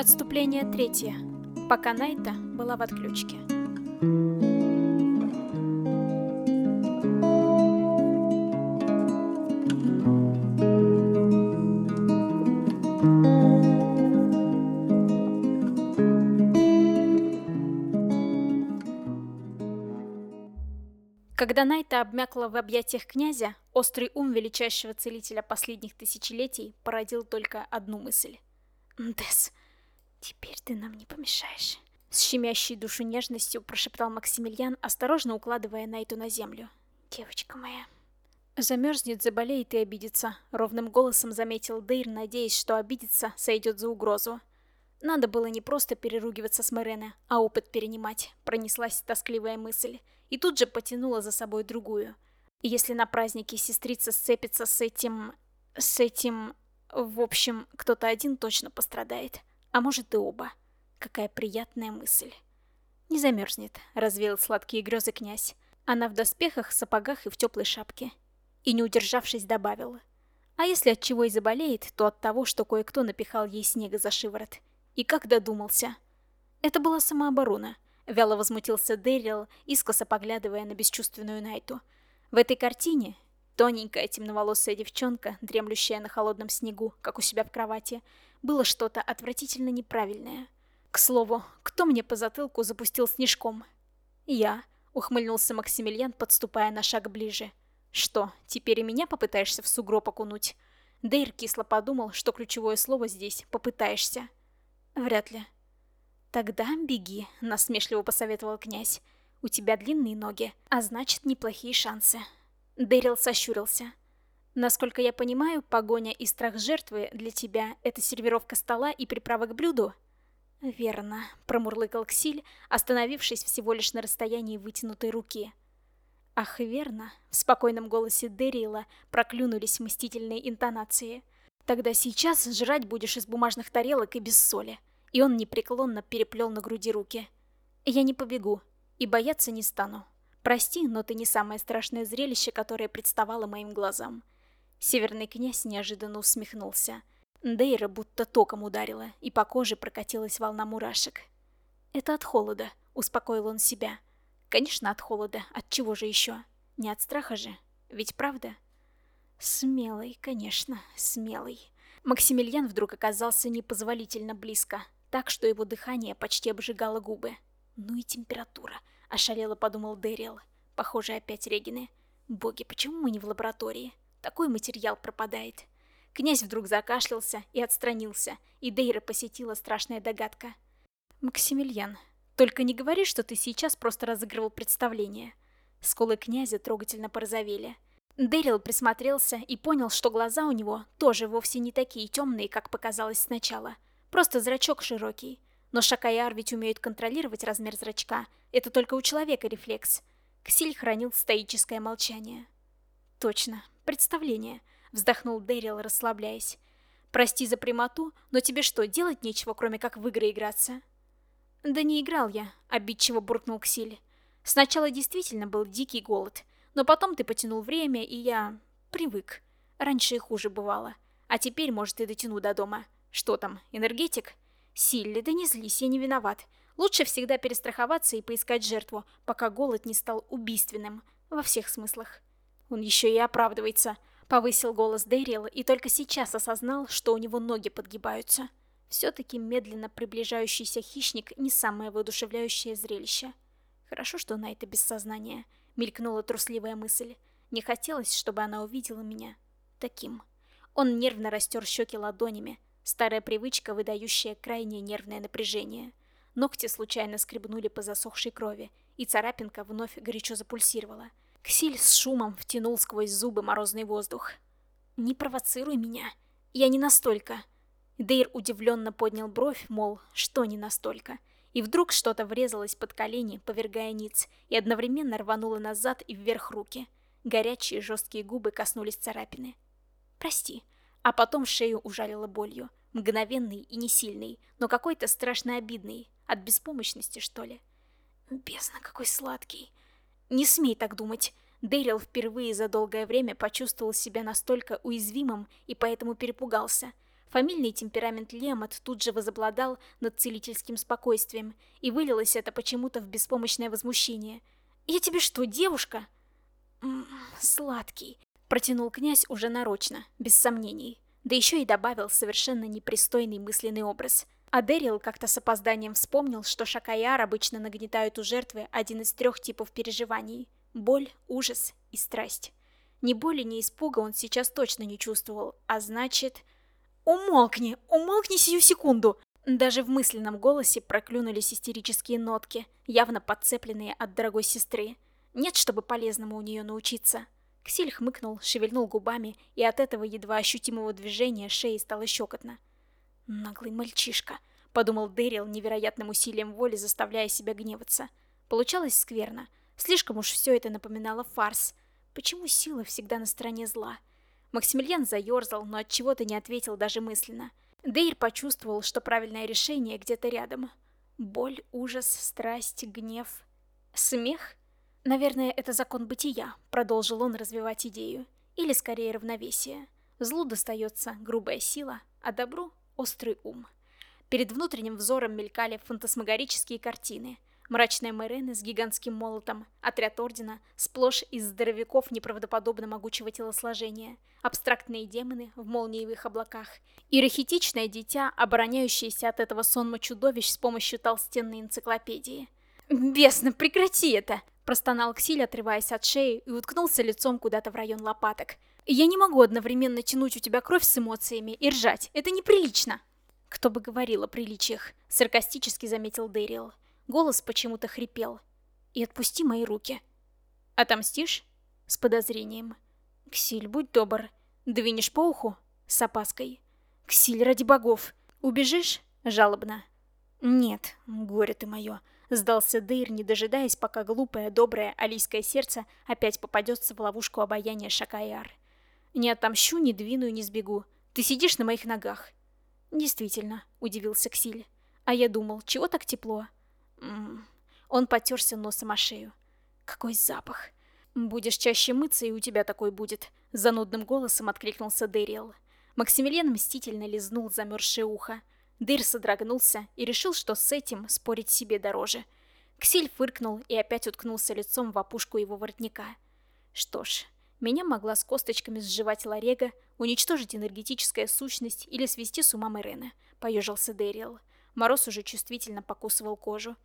Отступление третье. Пока Найта была в отключке. Когда Найта обмякла в объятиях князя, острый ум величайшего целителя последних тысячелетий породил только одну мысль. «Дес, теперь ты нам не помешаешь». С щемящей душу нежностью прошептал Максимилиан, осторожно укладывая Найту на землю. «Девочка моя». Замерзнет, заболеет и обидится, ровным голосом заметил Дейр, надеясь, что обидеться сойдет за угрозу. Надо было не просто переругиваться с Морене, а опыт перенимать, пронеслась тоскливая мысль и тут же потянула за собой другую. Если на празднике сестрица сцепится с этим... с этим... В общем, кто-то один точно пострадает, а может и оба. Какая приятная мысль. Не замерзнет, развеял сладкие грезы князь. Она в доспехах, сапогах и в теплой шапке. И не удержавшись добавил. А если от чего и заболеет, то от того, что кое-кто напихал ей снега за шиворот. И как додумался. Это была самооборона — Вяло возмутился Дэрил, искоса поглядывая на бесчувственную Найту. В этой картине тоненькая темноволосая девчонка, дремлющая на холодном снегу, как у себя в кровати, было что-то отвратительно неправильное. К слову, кто мне по затылку запустил снежком? Я, ухмыльнулся Максимилиан, подступая на шаг ближе. Что, теперь и меня попытаешься в сугроб окунуть? Дейр кисло подумал, что ключевое слово здесь «попытаешься». Вряд ли. «Тогда беги», — насмешливо посоветовал князь. «У тебя длинные ноги, а значит, неплохие шансы». Дэрил сощурился. «Насколько я понимаю, погоня и страх жертвы для тебя — это сервировка стола и приправа к блюду?» «Верно», — промурлыкал Ксиль, остановившись всего лишь на расстоянии вытянутой руки. «Ах, верно», — в спокойном голосе Дэрила проклюнулись мстительные интонации. «Тогда сейчас жрать будешь из бумажных тарелок и без соли» и он непреклонно переплел на груди руки. «Я не побегу и бояться не стану. Прости, но ты не самое страшное зрелище, которое представало моим глазам». Северный князь неожиданно усмехнулся. Дейра будто током ударила, и по коже прокатилась волна мурашек. «Это от холода», — успокоил он себя. «Конечно, от холода. От чего же еще? Не от страха же. Ведь правда?» «Смелый, конечно, смелый». Максимилиан вдруг оказался непозволительно близко так что его дыхание почти обжигало губы. «Ну и температура», — ошалело подумал Дэрил. «Похоже, опять Регины. Боги, почему мы не в лаборатории? Такой материал пропадает». Князь вдруг закашлялся и отстранился, и Дейра посетила страшная догадка. «Максимилиан, только не говори, что ты сейчас просто разыгрывал представление». Скулы князя трогательно порозовели. Дэрил присмотрелся и понял, что глаза у него тоже вовсе не такие темные, как показалось сначала — Просто зрачок широкий. Но Шакаяр ведь умеет контролировать размер зрачка. Это только у человека рефлекс. Ксиль хранил стоическое молчание. «Точно. Представление», — вздохнул Дэрил, расслабляясь. «Прости за прямоту, но тебе что, делать нечего, кроме как в игры играться?» «Да не играл я», — обидчиво буркнул Ксиль. «Сначала действительно был дикий голод, но потом ты потянул время, и я... привык. Раньше и хуже бывало. А теперь, может, и дотяну до дома. Что там, энергетик? Силли, да не злись, я не виноват. Лучше всегда перестраховаться и поискать жертву, пока голод не стал убийственным. Во всех смыслах. Он еще и оправдывается. Повысил голос Дэрил и только сейчас осознал, что у него ноги подгибаются. Все-таки медленно приближающийся хищник не самое воодушевляющее зрелище. Хорошо, что на это без сознания. Мелькнула трусливая мысль. Не хотелось, чтобы она увидела меня. Таким. Он нервно растер щеки ладонями, Старая привычка, выдающая крайнее нервное напряжение. Ногти случайно скребнули по засохшей крови, и царапинка вновь горячо запульсировала. Ксиль с шумом втянул сквозь зубы морозный воздух. «Не провоцируй меня. Я не настолько». Дейр удивленно поднял бровь, мол, что не настолько. И вдруг что-то врезалось под колени, повергая ниц, и одновременно рвануло назад и вверх руки. Горячие жесткие губы коснулись царапины. «Прости», а потом шею ужалило болью. Мгновенный и не сильный, но какой-то страшно обидный. От беспомощности, что ли. Бездна, какой сладкий. Не смей так думать. Дэрил впервые за долгое время почувствовал себя настолько уязвимым и поэтому перепугался. Фамильный темперамент Лемот тут же возобладал над целительским спокойствием, и вылилось это почему-то в беспомощное возмущение. «Я тебе что, девушка?» М «Сладкий», — протянул князь уже нарочно, без сомнений. Да еще и добавил совершенно непристойный мысленный образ. А Дэрил как-то с опозданием вспомнил, что Шакаяр обычно нагнетают у жертвы один из трех типов переживаний – боль, ужас и страсть. Ни боли, ни испуга он сейчас точно не чувствовал, а значит... «Умолкни! Умолкни сию секунду!» Даже в мысленном голосе проклюнулись истерические нотки, явно подцепленные от дорогой сестры. Нет, чтобы полезному у нее научиться. Ксиль хмыкнул, шевельнул губами, и от этого едва ощутимого движения шеи стало щекотно. «Наглый мальчишка», — подумал Дэрил невероятным усилием воли, заставляя себя гневаться. Получалось скверно. Слишком уж все это напоминало фарс. Почему сила всегда на стороне зла? Максимилиан заерзал, но от чего то не ответил даже мысленно. Дейр почувствовал, что правильное решение где-то рядом. Боль, ужас, страсть, гнев, смех? Наверное, это закон бытия, продолжил он развивать идею. Или скорее равновесие. Злу достается грубая сила, а добру острый ум. Перед внутренним взором мелькали фантасмагорические картины. Мрачная Мэрена с гигантским молотом, отряд Ордена, сплошь из здоровяков неправдоподобно могучего телосложения, абстрактные демоны в молниевых облаках и рахитичное дитя, обороняющееся от этого сонма чудовищ с помощью толстенной энциклопедии. «Бесно, прекрати это!» – простонал Ксиль, отрываясь от шеи, и уткнулся лицом куда-то в район лопаток. «Я не могу одновременно тянуть у тебя кровь с эмоциями и ржать, это неприлично!» «Кто бы говорил о приличиях?» – саркастически заметил Дэрил. Голос почему-то хрипел. «И отпусти мои руки». «Отомстишь?» С подозрением. «Ксиль, будь добр. Двинешь по уху?» С опаской. «Ксиль, ради богов. Убежишь?» Жалобно. «Нет, горе ты мое», — сдался Дейр, не дожидаясь, пока глупое, доброе алийское сердце опять попадется в ловушку обаяния Шакаяр. «Не отомщу, не двину и не сбегу. Ты сидишь на моих ногах». «Действительно», — удивился Ксиль. «А я думал, чего так тепло?» М Он потерся носом о шею. Какой запах. Будешь чаще мыться, и у тебя такой будет. Занудным голосом откликнулся Дэриэл. Максимилиан мстительно лизнул замерзшее ухо. Дыр содрогнулся и решил, что с этим спорить себе дороже. Ксиль фыркнул и опять уткнулся лицом в опушку его воротника. Что ж, меня могла с косточками сживать Ларега, уничтожить энергетическая сущность или свести с ума Мэрена, поежился Дэриэл. Мороз уже чувствительно покусывал кожу.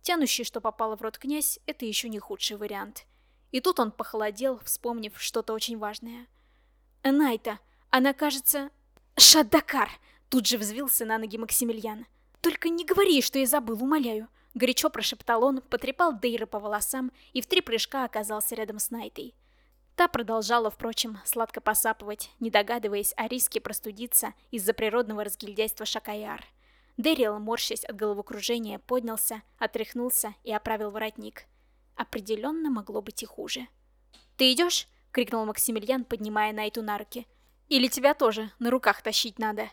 Тянущий, что попало в рот князь, это еще не худший вариант. И тут он похолодел, вспомнив что-то очень важное. «Найта, она, кажется...» «Шаддакар!» Тут же взвился на ноги Максимилиан. «Только не говори, что я забыл, умоляю!» Горячо прошептал он, потрепал Дейра по волосам и в три прыжка оказался рядом с Найтой. Та продолжала, впрочем, сладко посапывать, не догадываясь о риске простудиться из-за природного разгильдяйства Шакаяр. Дэрил, морщась от головокружения, поднялся, отряхнулся и оправил воротник. Определенно могло быть и хуже. «Ты идешь?» — крикнул Максимилиан, поднимая Найту на руки. «Или тебя тоже на руках тащить надо?»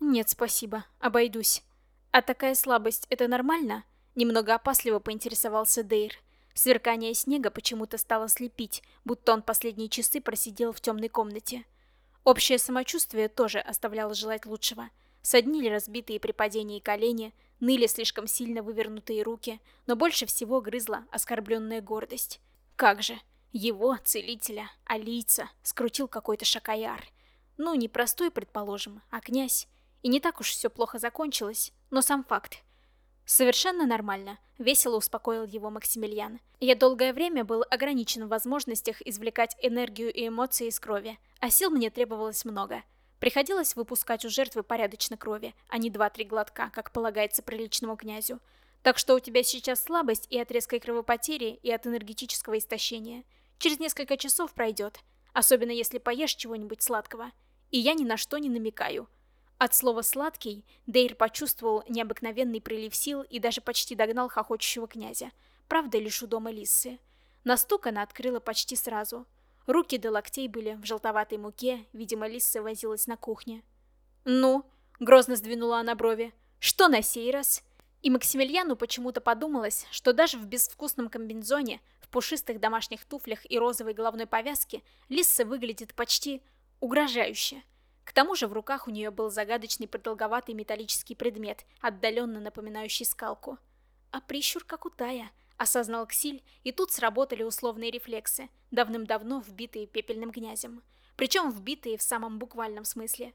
«Нет, спасибо, обойдусь». «А такая слабость — это нормально?» Немного опасливо поинтересовался Дейр. Сверкание снега почему-то стало слепить, будто он последние часы просидел в темной комнате. Общее самочувствие тоже оставляло желать лучшего — Соднили разбитые при падении колени, ныли слишком сильно вывернутые руки, но больше всего грызла оскорбленная гордость. Как же, его, целителя, алийца, скрутил какой-то шакаяр. Ну, не простой, предположим, а князь. И не так уж все плохо закончилось, но сам факт. Совершенно нормально, весело успокоил его Максимилиан. Я долгое время был ограничен в возможностях извлекать энергию и эмоции из крови, а сил мне требовалось много. Приходилось выпускать у жертвы порядочно крови, а не два-три глотка, как полагается приличному князю. Так что у тебя сейчас слабость и от резкой кровопотери, и от энергетического истощения. Через несколько часов пройдет, особенно если поешь чего-нибудь сладкого. И я ни на что не намекаю. От слова «сладкий» Дейр почувствовал необыкновенный прилив сил и даже почти догнал хохочущего князя. Правда, лишь у дома Лиссы. На она открыла почти сразу – Руки до локтей были в желтоватой муке, видимо, Лисса возилась на кухне. «Ну?» — грозно сдвинула она брови. «Что на сей раз?» И Максимилиану почему-то подумалось, что даже в безвкусном комбинзоне, в пушистых домашних туфлях и розовой головной повязке Лисса выглядит почти угрожающе. К тому же в руках у нее был загадочный продолговатый металлический предмет, отдаленно напоминающий скалку. А прищур как у Тая, осознал Ксиль, и тут сработали условные рефлексы, давным-давно вбитые пепельным князем. Причем вбитые в самом буквальном смысле.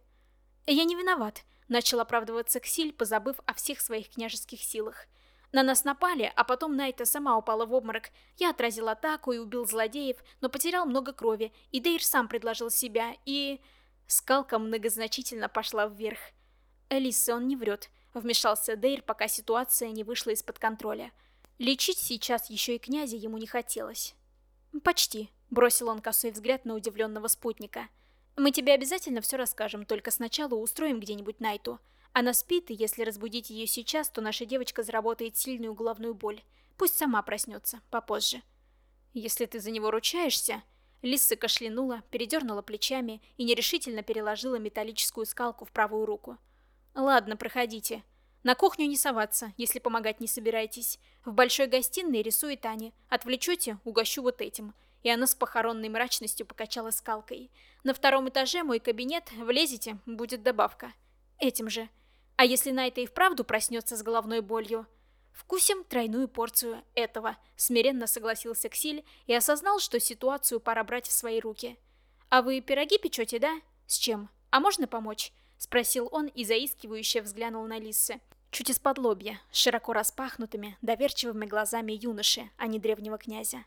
«Я не виноват», — начал оправдываться Ксиль, позабыв о всех своих княжеских силах. На нас напали, а потом Найта сама упала в обморок. Я отразил атаку и убил злодеев, но потерял много крови, и Дейр сам предложил себя, и... Скалка многозначительно пошла вверх. Элисса, он не врет. Вмешался Дейр, пока ситуация не вышла из-под контроля. Лечить сейчас еще и князя ему не хотелось. «Почти», — бросил он косой взгляд на удивленного спутника. «Мы тебе обязательно все расскажем, только сначала устроим где-нибудь Найту. Она спит, и если разбудить ее сейчас, то наша девочка заработает сильную головную боль. Пусть сама проснется, попозже». «Если ты за него ручаешься...» Лисса кашлянула, передернула плечами и нерешительно переложила металлическую скалку в правую руку. «Ладно, проходите. На кухню не соваться, если помогать не собираетесь. В большой гостиной рисует Аня. Отвлечете, угощу вот этим». И она с похоронной мрачностью покачала скалкой. «На втором этаже мой кабинет, влезете, будет добавка. Этим же. А если Найта и вправду проснется с головной болью, «Вкусим тройную порцию этого», — смиренно согласился Ксиль и осознал, что ситуацию пора брать в свои руки. «А вы пироги печете, да? С чем? А можно помочь?» — спросил он и заискивающе взглянул на Лиссы. Чуть из-под лобья, широко распахнутыми, доверчивыми глазами юноши, а не древнего князя.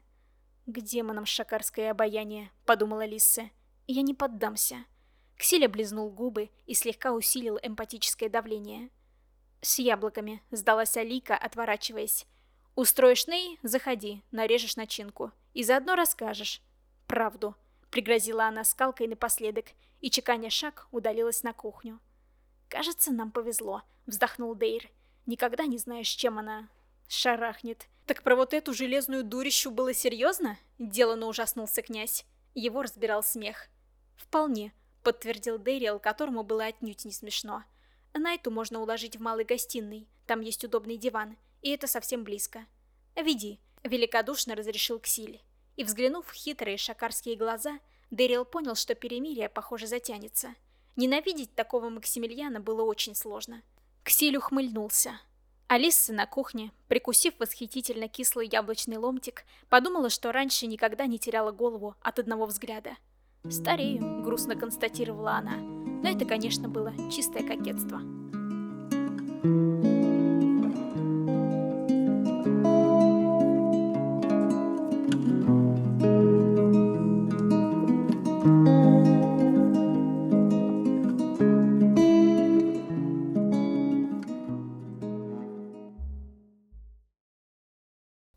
«К демонам шакарское обаяние», — подумала Лисса. «Я не поддамся». Ксиль облизнул губы и слегка усилил эмпатическое давление. «С яблоками», — сдалась Алика, отворачиваясь. «Устроишь Ней? Заходи, нарежешь начинку. И заодно расскажешь. Правду», — пригрозила она скалкой напоследок, и, чеканя шаг, удалилась на кухню. «Кажется, нам повезло», — вздохнул Дейр. «Никогда не знаешь, чем она шарахнет». «Так про вот эту железную дурищу было серьезно?» — делано ужаснулся князь. Его разбирал смех. «Вполне», — подтвердил Дейрил, которому было отнюдь не смешно. Найту можно уложить в малой гостиной, там есть удобный диван, и это совсем близко. «Веди», — великодушно разрешил Ксиль. И взглянув в хитрые шакарские глаза, Дэрил понял, что перемирие, похоже, затянется. Ненавидеть такого Максимилиана было очень сложно. Ксиль ухмыльнулся. Алиса на кухне, прикусив восхитительно кислый яблочный ломтик, подумала, что раньше никогда не теряла голову от одного взгляда. «Старею», — грустно констатировала она. Но это, конечно, было чистое кокетство.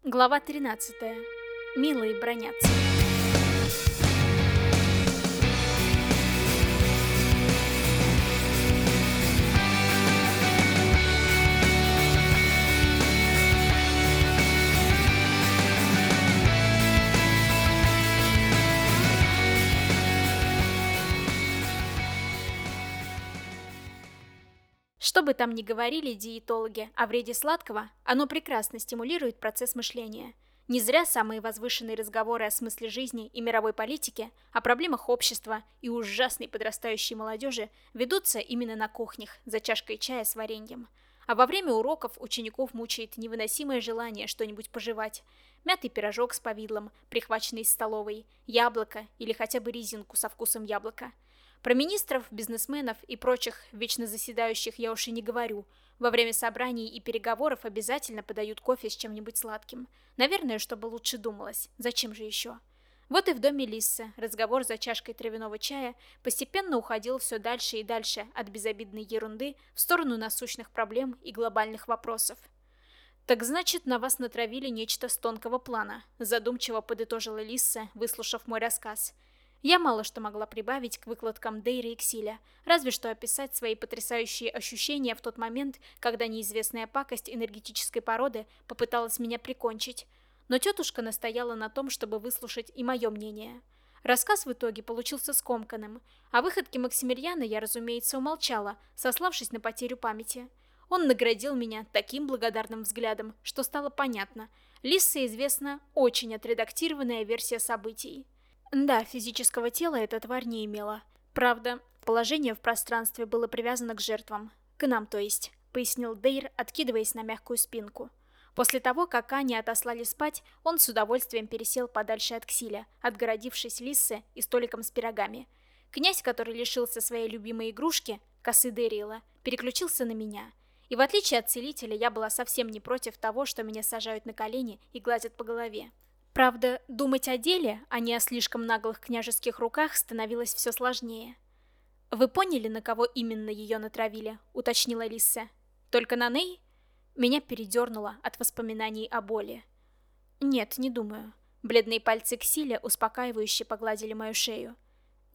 Глава 13. Милые бронятся. Что бы там ни говорили диетологи о вреде сладкого, оно прекрасно стимулирует процесс мышления. Не зря самые возвышенные разговоры о смысле жизни и мировой политике, о проблемах общества и ужасной подрастающей молодежи ведутся именно на кухнях, за чашкой чая с вареньем. А во время уроков учеников мучает невыносимое желание что-нибудь пожевать. Мятый пирожок с повидлом, прихваченный из столовой, яблоко или хотя бы резинку со вкусом яблока – про министров, бизнесменов и прочих вечно заседающих я уж и не говорю. Во время собраний и переговоров обязательно подают кофе с чем-нибудь сладким. Наверное, чтобы лучше думалось. Зачем же еще? Вот и в доме Лиссы разговор за чашкой травяного чая постепенно уходил все дальше и дальше от безобидной ерунды в сторону насущных проблем и глобальных вопросов. «Так значит, на вас натравили нечто с тонкого плана», задумчиво подытожила Лисса, выслушав мой рассказ – я мало что могла прибавить к выкладкам Дейри и Ксиля, разве что описать свои потрясающие ощущения в тот момент, когда неизвестная пакость энергетической породы попыталась меня прикончить. Но тетушка настояла на том, чтобы выслушать и мое мнение. Рассказ в итоге получился скомканным. О выходке Максимилиана я, разумеется, умолчала, сославшись на потерю памяти. Он наградил меня таким благодарным взглядом, что стало понятно. Лиссе известна очень отредактированная версия событий. Да, физического тела эта тварь не имела. Правда, Положение в пространстве было привязано к жертвам. К нам, то есть, пояснил Дейр, откидываясь на мягкую спинку. После того, как Ани отослали спать, он с удовольствием пересел подальше от Ксиля, отгородившись Лиссе и столиком с пирогами. Князь, который лишился своей любимой игрушки, косы Дэрила, переключился на меня. И в отличие от целителя, я была совсем не против того, что меня сажают на колени и гладят по голове. Правда, думать о деле, а не о слишком наглых княжеских руках, становилось все сложнее. «Вы поняли, на кого именно ее натравили?» — уточнила Лисса. «Только на Ней?» Меня передернуло от воспоминаний о боли. «Нет, не думаю». Бледные пальцы Ксиля успокаивающе погладили мою шею.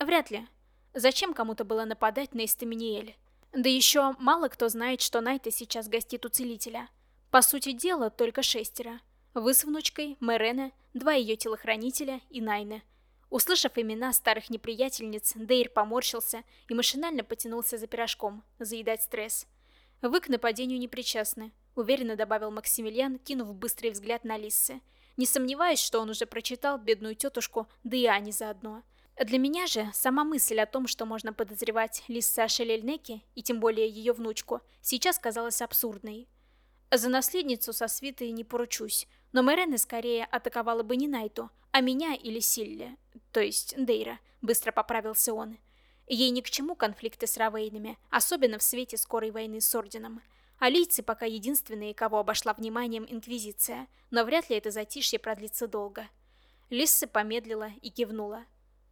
«Вряд ли. Зачем кому-то было нападать на Эстаминиэль? Да еще мало кто знает, что Найта сейчас гостит у целителя. По сути дела, только шестеро. Вы с внучкой, Мэрена, два ее телохранителя и Найны. Услышав имена старых неприятельниц, Дейр поморщился и машинально потянулся за пирожком, заедать стресс. «Вы к нападению не причастны», — уверенно добавил Максимилиан, кинув быстрый взгляд на Лиссы. Не сомневаюсь, что он уже прочитал бедную тетушку, да и Ани заодно. Для меня же сама мысль о том, что можно подозревать Лисса Шелельнеки, и тем более ее внучку, сейчас казалась абсурдной. За наследницу со свитой не поручусь, но Мэрена скорее атаковала бы не Найту, а меня или Силли, то есть Дейра, быстро поправился он. Ей ни к чему конфликты с Равейнами, особенно в свете скорой войны с Орденом. Алийцы пока единственные, кого обошла вниманием Инквизиция, но вряд ли это затишье продлится долго. Лисса помедлила и кивнула.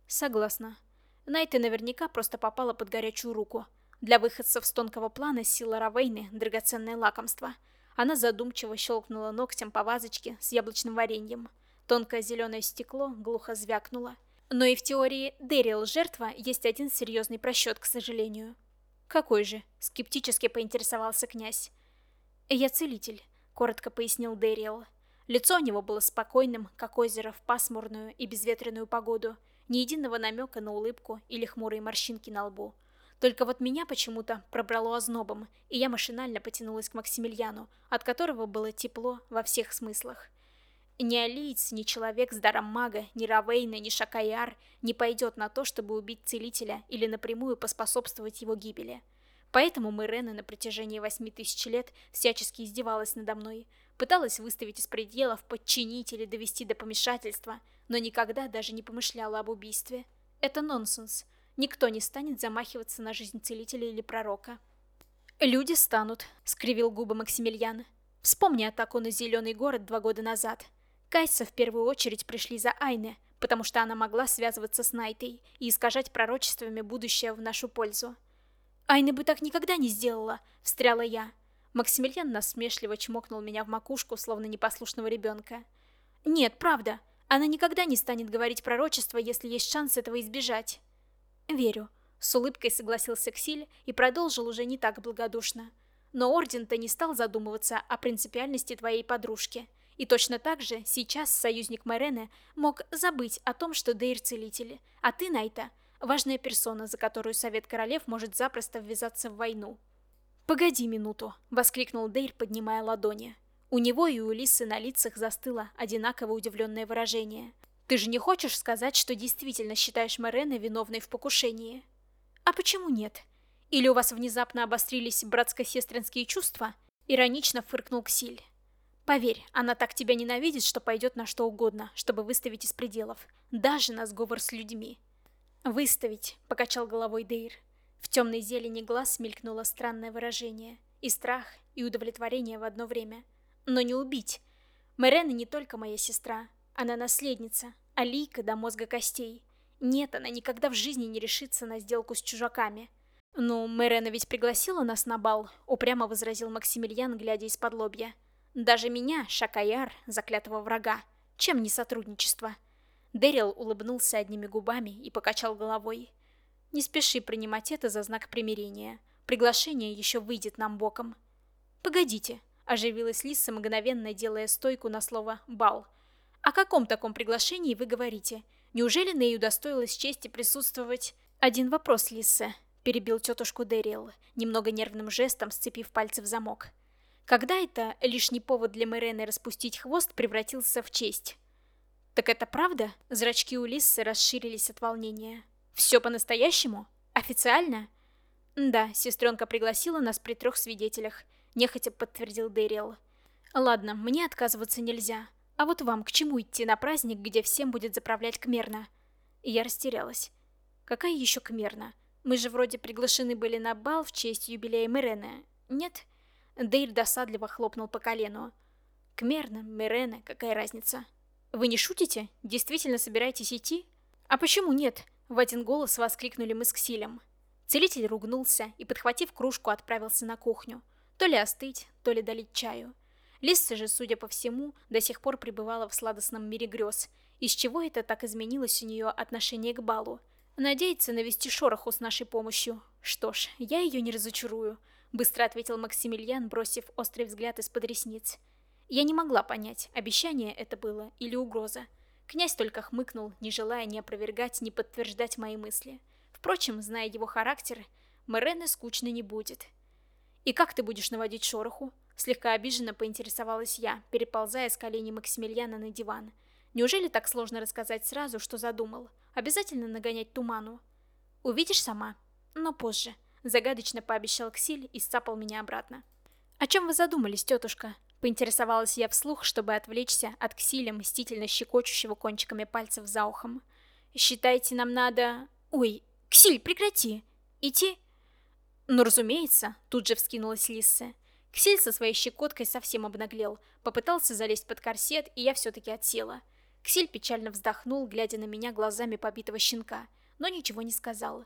Согласна. Найта наверняка просто попала под горячую руку. Для выходцев с тонкого плана сила Равейны – драгоценное лакомство. Она задумчиво щелкнула ногтем по вазочке с яблочным вареньем. Тонкое зеленое стекло глухо звякнуло. Но и в теории Дэрил жертва есть один серьезный просчет, к сожалению. «Какой же?» – скептически поинтересовался князь. «Я целитель», – коротко пояснил Дэрил. Лицо у него было спокойным, как озеро в пасмурную и безветренную погоду – ни единого намека на улыбку или хмурые морщинки на лбу. Только вот меня почему-то пробрало ознобом, и я машинально потянулась к Максимилиану, от которого было тепло во всех смыслах. Ни Алиец, ни человек с даром мага, ни Равейна, ни Шакаяр не пойдет на то, чтобы убить целителя или напрямую поспособствовать его гибели. Поэтому Мэрена на протяжении восьми тысяч лет всячески издевалась надо мной, пыталась выставить из пределов, подчинить или довести до помешательства – но никогда даже не помышляла об убийстве. Это нонсенс. Никто не станет замахиваться на жизнь целителя или пророка. «Люди станут», — скривил губы Максимилиан. «Вспомни атаку на Зеленый город два года назад. Кайса в первую очередь пришли за Айне, потому что она могла связываться с Найтой и искажать пророчествами будущее в нашу пользу. «Айна бы так никогда не сделала», — встряла я. Максимилиан насмешливо чмокнул меня в макушку, словно непослушного ребенка. «Нет, правда. Она никогда не станет говорить пророчество, если есть шанс этого избежать. Верю. С улыбкой согласился Ксиль и продолжил уже не так благодушно. Но Орден-то не стал задумываться о принципиальности твоей подружки. И точно так же сейчас союзник Мэрены мог забыть о том, что Дейр целитель, а ты, Найта, важная персона, за которую Совет Королев может запросто ввязаться в войну. «Погоди минуту!» — воскликнул Дейр, поднимая ладони. У него и у Лисы на лицах застыло одинаково удивленное выражение. «Ты же не хочешь сказать, что действительно считаешь Морена виновной в покушении?» «А почему нет? Или у вас внезапно обострились братско-сестринские чувства?» Иронично фыркнул Ксиль. «Поверь, она так тебя ненавидит, что пойдет на что угодно, чтобы выставить из пределов, даже на сговор с людьми». «Выставить», — покачал головой Дейр. В темной зелени глаз мелькнуло странное выражение. И страх, и удовлетворение в одно время — но не убить. Мэрена не только моя сестра, она наследница, алийка до мозга костей. Нет, она никогда в жизни не решится на сделку с чужаками. «Ну, Мэрена ведь пригласила нас на бал», — упрямо возразил Максимилиан, глядя из-под лобья. «Даже меня, Шакаяр, заклятого врага. Чем не сотрудничество?» Дэрил улыбнулся одними губами и покачал головой. «Не спеши принимать это за знак примирения. Приглашение еще выйдет нам боком». «Погодите», Оживилась Лиса, мгновенно делая стойку на слово «бал». «О каком таком приглашении вы говорите? Неужели Ней удостоилась чести присутствовать?» «Один вопрос, Лиса», — перебил тетушку Дэрил, немного нервным жестом сцепив пальцы в замок. «Когда это лишний повод для Мэрены распустить хвост превратился в честь?» «Так это правда?» Зрачки у Лиссы расширились от волнения. «Все по-настоящему? Официально? Да, сестренка пригласила нас при трех свидетелях, нехотя подтвердил Дэрил. Ладно, мне отказываться нельзя. А вот вам к чему идти на праздник, где всем будет заправлять Кмерна? И я растерялась. Какая еще Кмерна? Мы же вроде приглашены были на бал в честь юбилея Мирены. Нет? Дейр досадливо хлопнул по колену. Кмерна, Мирена, какая разница? Вы не шутите? Действительно собираетесь идти? А почему нет? В один голос воскликнули мы с Ксилем. Целитель ругнулся и, подхватив кружку, отправился на кухню. То ли остыть, то ли долить чаю. Лисса же, судя по всему, до сих пор пребывала в сладостном мире грез. Из чего это так изменилось у нее отношение к балу? Надеется навести шороху с нашей помощью. Что ж, я ее не разочарую, быстро ответил Максимилиан, бросив острый взгляд из-под ресниц. Я не могла понять, обещание это было или угроза. Князь только хмыкнул, не желая ни опровергать, ни подтверждать мои мысли. Впрочем, зная его характер, Мэрены скучно не будет. «И как ты будешь наводить шороху?» Слегка обиженно поинтересовалась я, переползая с коленей Максимилиана на диван. Неужели так сложно рассказать сразу, что задумал? Обязательно нагонять туману? Увидишь сама. Но позже. Загадочно пообещал Ксиль и сцапал меня обратно. «О чем вы задумались, тетушка?» Поинтересовалась я вслух, чтобы отвлечься от Ксиля, мстительно щекочущего кончиками пальцев за ухом. «Считайте, нам надо...» «Ой, Ксиль, прекрати! Идти?» «Ну, разумеется», — тут же вскинулась Лисса. Ксель со своей щекоткой совсем обнаглел, попытался залезть под корсет, и я все-таки отсела. Ксель печально вздохнул, глядя на меня глазами побитого щенка, но ничего не сказал.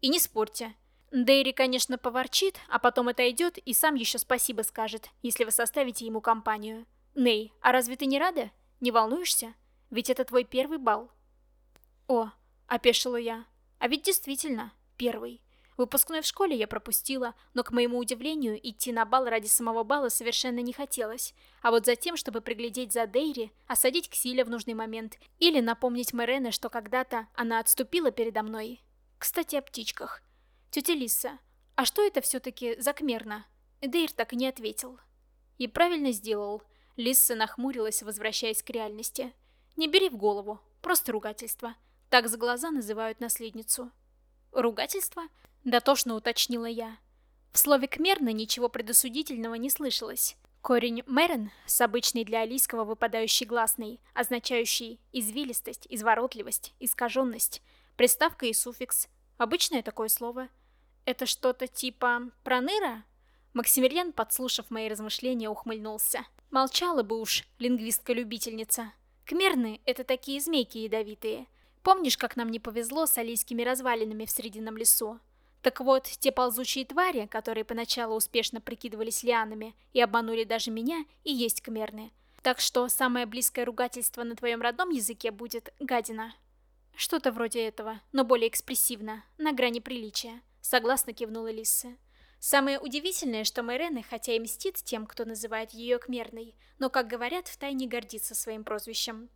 И не спорьте. Дейри, конечно, поворчит, а потом отойдет и сам еще спасибо скажет, если вы составите ему компанию. Ней, а разве ты не рада? Не волнуешься? Ведь это твой первый бал. О, опешила я. А ведь действительно, первый. Выпускной в школе я пропустила, но, к моему удивлению, идти на бал ради самого бала совершенно не хотелось. А вот за тем, чтобы приглядеть за Дейри, осадить Ксиля в нужный момент, или напомнить Мэрене, что когда-то она отступила передо мной. Кстати, о птичках. Тетя Лиса, а что это все-таки за Кмерна? Дейр так и не ответил. И правильно сделал. Лисса нахмурилась, возвращаясь к реальности. Не бери в голову, просто ругательство. Так за глаза называют наследницу. Ругательство? Дотошно уточнила я. В слове «кмерно» ничего предосудительного не слышалось. Корень «мерен» с обычной для алийского выпадающей гласной, означающий извилистость, изворотливость, искаженность, приставка и суффикс. Обычное такое слово. Это что-то типа «проныра»? Максимилиан, подслушав мои размышления, ухмыльнулся. Молчала бы уж, лингвистка-любительница. Кмерны — это такие змейки ядовитые. Помнишь, как нам не повезло с алийскими развалинами в Срединном лесу? Так вот, те ползучие твари, которые поначалу успешно прикидывались лианами и обманули даже меня, и есть кмерны. Так что самое близкое ругательство на твоем родном языке будет «гадина». Что-то вроде этого, но более экспрессивно, на грани приличия. Согласно кивнула Лисса. Самое удивительное, что Мэрене, хотя и мстит тем, кто называет ее кмерной, но, как говорят, втайне гордится своим прозвищем.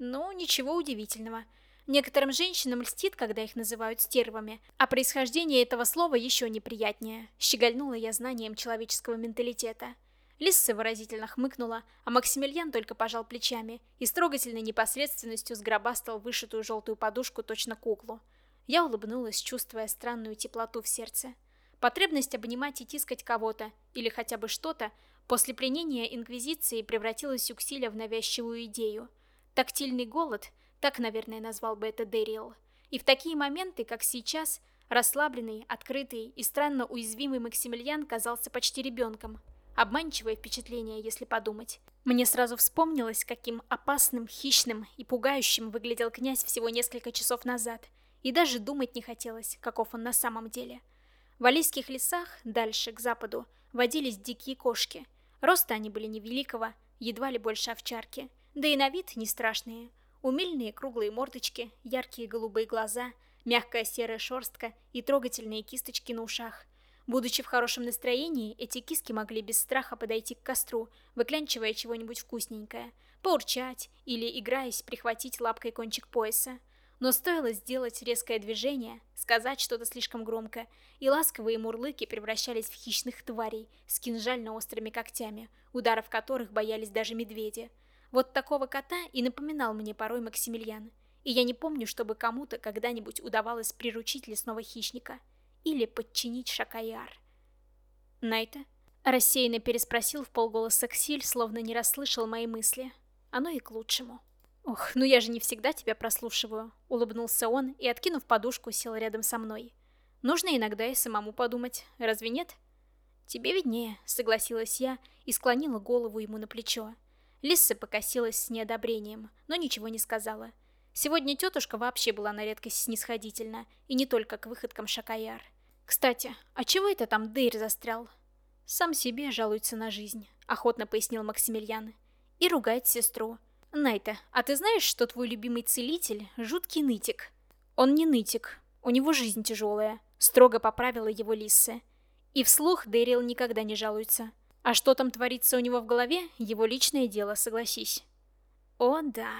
Ну, ничего удивительного. Некоторым женщинам льстит, когда их называют стервами, а происхождение этого слова еще неприятнее. Щегольнула я знанием человеческого менталитета. Лисса выразительно хмыкнула, а Максимилиан только пожал плечами и с трогательной непосредственностью сгробастал вышитую желтую подушку точно куклу. Я улыбнулась, чувствуя странную теплоту в сердце. Потребность обнимать и тискать кого-то, или хотя бы что-то, после пленения Инквизиции превратилась у Ксиля в навязчивую идею. Тактильный голод — так, наверное, назвал бы это Дэриэл. И в такие моменты, как сейчас, расслабленный, открытый и странно уязвимый Максимилиан казался почти ребенком. Обманчивое впечатление, если подумать. Мне сразу вспомнилось, каким опасным, хищным и пугающим выглядел князь всего несколько часов назад. И даже думать не хотелось, каков он на самом деле. В алийских лесах, дальше, к западу, водились дикие кошки. Роста они были невеликого, едва ли больше овчарки. Да и на вид не страшные. Умильные круглые мордочки, яркие голубые глаза, мягкая серая шерстка и трогательные кисточки на ушах. Будучи в хорошем настроении, эти киски могли без страха подойти к костру, выклянчивая чего-нибудь вкусненькое, поурчать или, играясь, прихватить лапкой кончик пояса. Но стоило сделать резкое движение, сказать что-то слишком громко, и ласковые мурлыки превращались в хищных тварей с кинжально-острыми когтями, ударов которых боялись даже медведи. Вот такого кота и напоминал мне порой Максимилиан. и я не помню, чтобы кому-то когда-нибудь удавалось приручить лесного хищника или подчинить Шакаяр. Найта рассеянно переспросил в полголоса Ксиль, словно не расслышал мои мысли. Оно и к лучшему. «Ох, ну я же не всегда тебя прослушиваю», — улыбнулся он и, откинув подушку, сел рядом со мной. «Нужно иногда и самому подумать, разве нет?» «Тебе виднее», — согласилась я и склонила голову ему на плечо. Лисса покосилась с неодобрением, но ничего не сказала. Сегодня тетушка вообще была на редкость снисходительна, и не только к выходкам Шакаяр. «Кстати, а чего это там Дейр застрял?» «Сам себе жалуется на жизнь», — охотно пояснил Максимилиан. «И ругает сестру. Найта, а ты знаешь, что твой любимый целитель — жуткий нытик? Он не нытик, у него жизнь тяжелая, строго поправила его Лисса. И вслух Дэрил никогда не жалуется. А что там творится у него в голове, его личное дело, согласись. О да.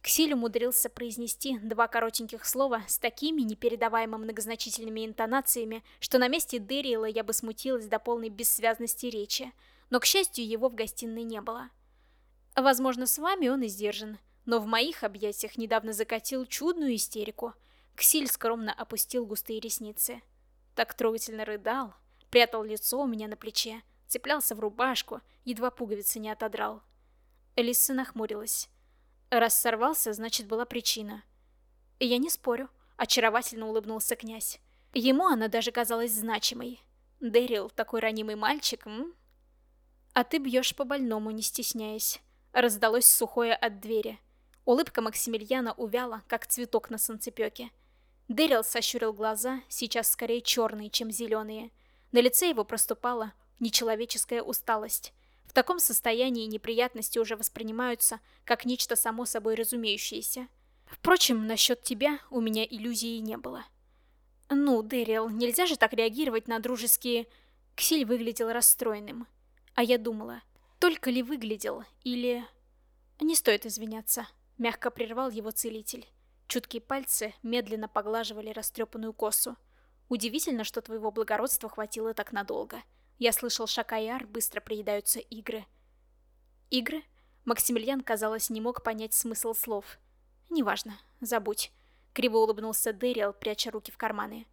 Ксиль умудрился произнести два коротеньких слова с такими непередаваемо многозначительными интонациями, что на месте Дэрила я бы смутилась до полной бессвязности речи. Но, к счастью, его в гостиной не было. Возможно, с вами он и сдержан, но в моих объятиях недавно закатил чудную истерику. Ксиль скромно опустил густые ресницы. Так трогательно рыдал, прятал лицо у меня на плече, цеплялся в рубашку, едва пуговицы не отодрал. Элиса нахмурилась. Раз сорвался, значит, была причина. Я не спорю, очаровательно улыбнулся князь. Ему она даже казалась значимой. Дэрил, такой ранимый мальчик, м? А ты бьешь по больному, не стесняясь. Раздалось сухое от двери. Улыбка Максимилиана увяла, как цветок на солнцепёке. Дэрил сощурил глаза, сейчас скорее черные, чем зеленые. На лице его проступала нечеловеческая усталость. В таком состоянии неприятности уже воспринимаются как нечто само собой разумеющееся. Впрочем, насчет тебя у меня иллюзий не было. Ну, Дэрил, нельзя же так реагировать на дружеские... Ксиль выглядел расстроенным. А я думала, только ли выглядел, или... Не стоит извиняться, мягко прервал его целитель. Чуткие пальцы медленно поглаживали растрепанную косу. Удивительно, что твоего благородства хватило так надолго. Я слышал, Шакаяр быстро приедаются игры. Игры? Максимилиан, казалось, не мог понять смысл слов. Неважно, забудь. Криво улыбнулся Дэриэл, пряча руки в карманы.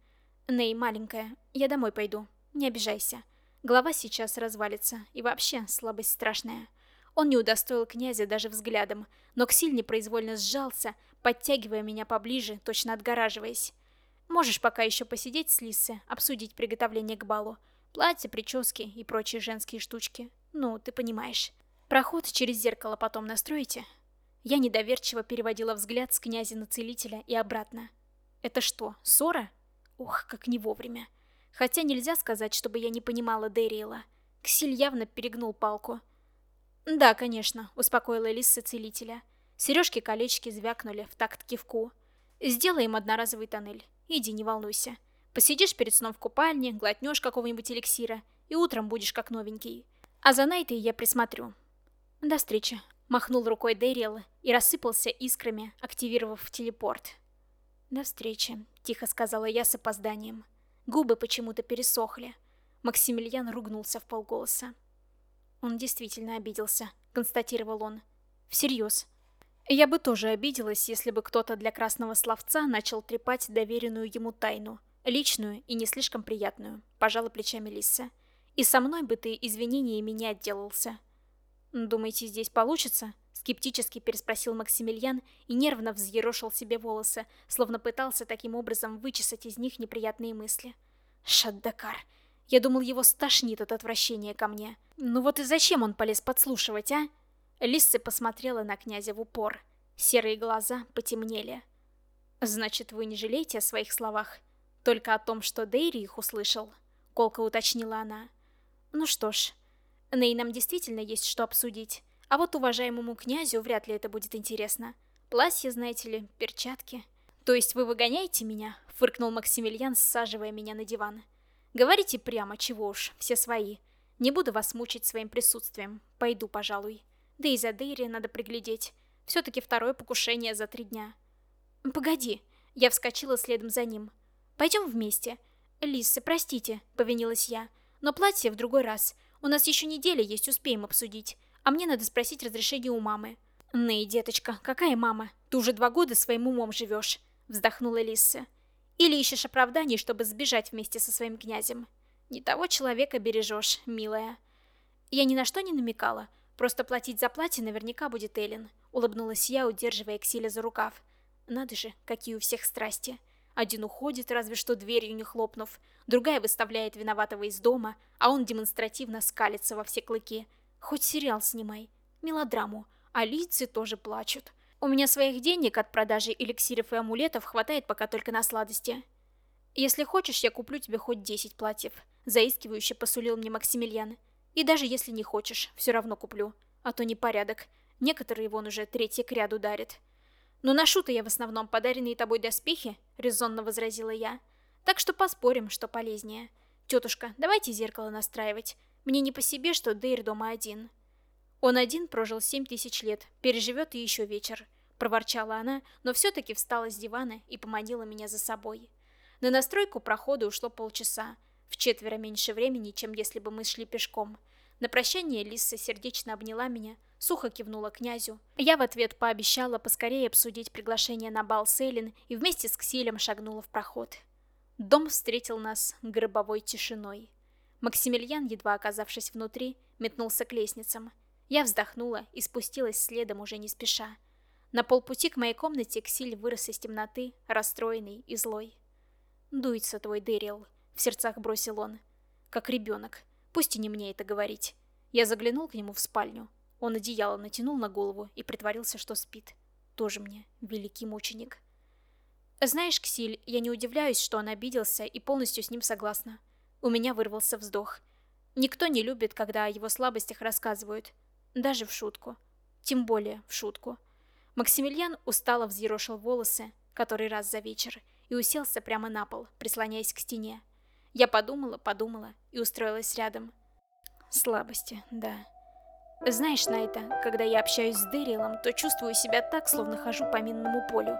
Ней, маленькая, я домой пойду. Не обижайся. Голова сейчас развалится, и вообще слабость страшная. Он не удостоил князя даже взглядом, но Ксиль непроизвольно сжался, подтягивая меня поближе, точно отгораживаясь. Можешь пока еще посидеть с Лисой, обсудить приготовление к балу. Платье, прически и прочие женские штучки. Ну, ты понимаешь. Проход через зеркало потом настроите? Я недоверчиво переводила взгляд с князя на целителя и обратно. Это что, ссора? Ох, как не вовремя. Хотя нельзя сказать, чтобы я не понимала Дэриэла. Ксиль явно перегнул палку. «Да, конечно», — успокоила Лисса целителя. Сережки-колечки звякнули в такт кивку. «Сделаем одноразовый тоннель. Иди, не волнуйся. Посидишь перед сном в купальне, глотнешь какого-нибудь эликсира, и утром будешь как новенький. А за Найтой я присмотрю». «До встречи», — махнул рукой Дэриэл и рассыпался искрами, активировав телепорт. «До встречи», — тихо сказала я с опозданием. Губы почему-то пересохли. Максимилиан ругнулся в полголоса. Он действительно обиделся, констатировал он. Всерьез. Я бы тоже обиделась, если бы кто-то для красного словца начал трепать доверенную ему тайну, личную и не слишком приятную, пожала плечами Лисса. И со мной бы ты извинениями не отделался. Думаете, здесь получится? Скептически переспросил Максимилиан и нервно взъерошил себе волосы, словно пытался таким образом вычесать из них неприятные мысли. Шаддакар. Я думал, его стошнит от отвращения ко мне. Ну вот и зачем он полез подслушивать, а? Лисса посмотрела на князя в упор. Серые глаза потемнели. «Значит, вы не жалеете о своих словах? Только о том, что Дейри их услышал?» Колко уточнила она. «Ну что ж, Ней, нам действительно есть что обсудить. А вот уважаемому князю вряд ли это будет интересно. Платье, знаете ли, перчатки. То есть вы выгоняете меня? Фыркнул Максимилиан, саживая меня на диван. Говорите прямо, чего уж, все свои. Не буду вас мучить своим присутствием. Пойду, пожалуй. Да и за Дейри надо приглядеть. Все-таки второе покушение за три дня. Погоди. Я вскочила следом за ним. Пойдем вместе. Лисса, простите, повинилась я. Но платье в другой раз. У нас еще неделя есть, успеем обсудить. А мне надо спросить разрешение у мамы. «Ней, деточка, какая мама? Ты уже два года своим умом живешь», — вздохнула Лисса. «Или ищешь оправданий, чтобы сбежать вместе со своим князем. Не того человека бережешь, милая». Я ни на что не намекала, просто платить за платье наверняка будет Эллен, улыбнулась я, удерживая Ксиля за рукав. Надо же, какие у всех страсти. Один уходит, разве что дверью не хлопнув, другая выставляет виноватого из дома, а он демонстративно скалится во все клыки. Хоть сериал снимай, мелодраму, а лицы тоже плачут. У меня своих денег от продажи эликсиров и амулетов хватает пока только на сладости. Если хочешь, я куплю тебе хоть 10 платьев. Заискивающе посулил мне Максимилиан. И даже если не хочешь, все равно куплю. А то непорядок. Некоторые вон уже третий ряду дарят. Но ношу-то я в основном подаренные тобой доспехи, резонно возразила я. Так что поспорим, что полезнее. Тетушка, давайте зеркало настраивать. Мне не по себе, что Дейр дома один. Он один прожил семь тысяч лет, переживет и еще вечер. Проворчала она, но все-таки встала с дивана и поманила меня за собой. На настройку прохода ушло полчаса, в четверо меньше времени, чем если бы мы шли пешком. На прощание Лиса сердечно обняла меня, сухо кивнула князю. Я в ответ пообещала поскорее обсудить приглашение на бал Сейлин и вместе с Ксилем шагнула в проход. Дом встретил нас гробовой тишиной. Максимилиан, едва оказавшись внутри, метнулся к лестницам – я вздохнула и спустилась следом уже не спеша. На полпути к моей комнате Ксиль вырос из темноты, расстроенный и злой. «Дуется твой Дэрил», — в сердцах бросил он. «Как ребенок. Пусть и не мне это говорить». Я заглянул к нему в спальню. Он одеяло натянул на голову и притворился, что спит. Тоже мне великий мученик. Знаешь, Ксиль, я не удивляюсь, что он обиделся и полностью с ним согласна. У меня вырвался вздох. Никто не любит, когда о его слабостях рассказывают. Даже в шутку. Тем более в шутку. Максимилиан устало взъерошил волосы, который раз за вечер, и уселся прямо на пол, прислоняясь к стене. Я подумала, подумала и устроилась рядом. Слабости, да. Знаешь, Найта, когда я общаюсь с Дэрилом, то чувствую себя так, словно хожу по минному полю